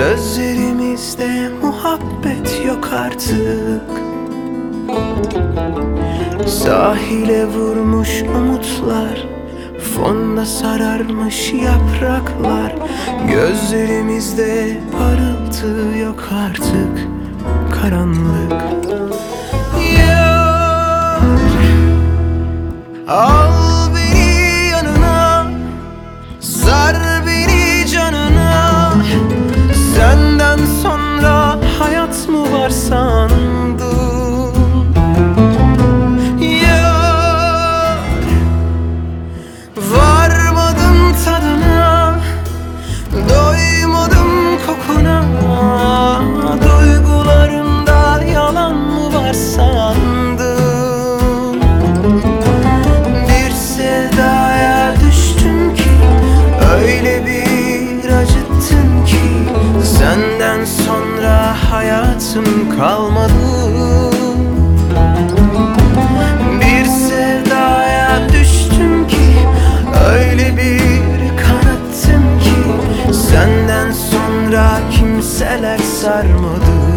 Sözlerimizde muhabbet yok artık. Sahile vurmuş umutlar Fonda sararmış yapraklar. Gözlerimizde parıltı yok artık Karanlık. Yar Allah şansım kalmadı. Bir sevdaya düştüm ki Öyle bir kanattım ki Senden sonra kimseler sarmadı.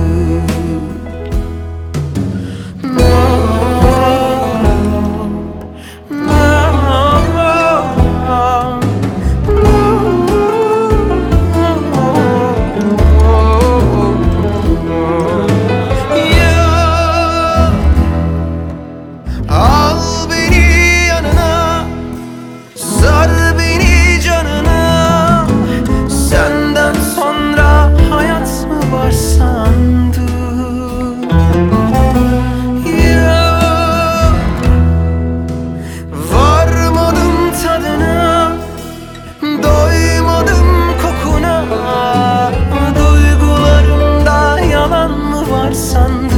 hot sun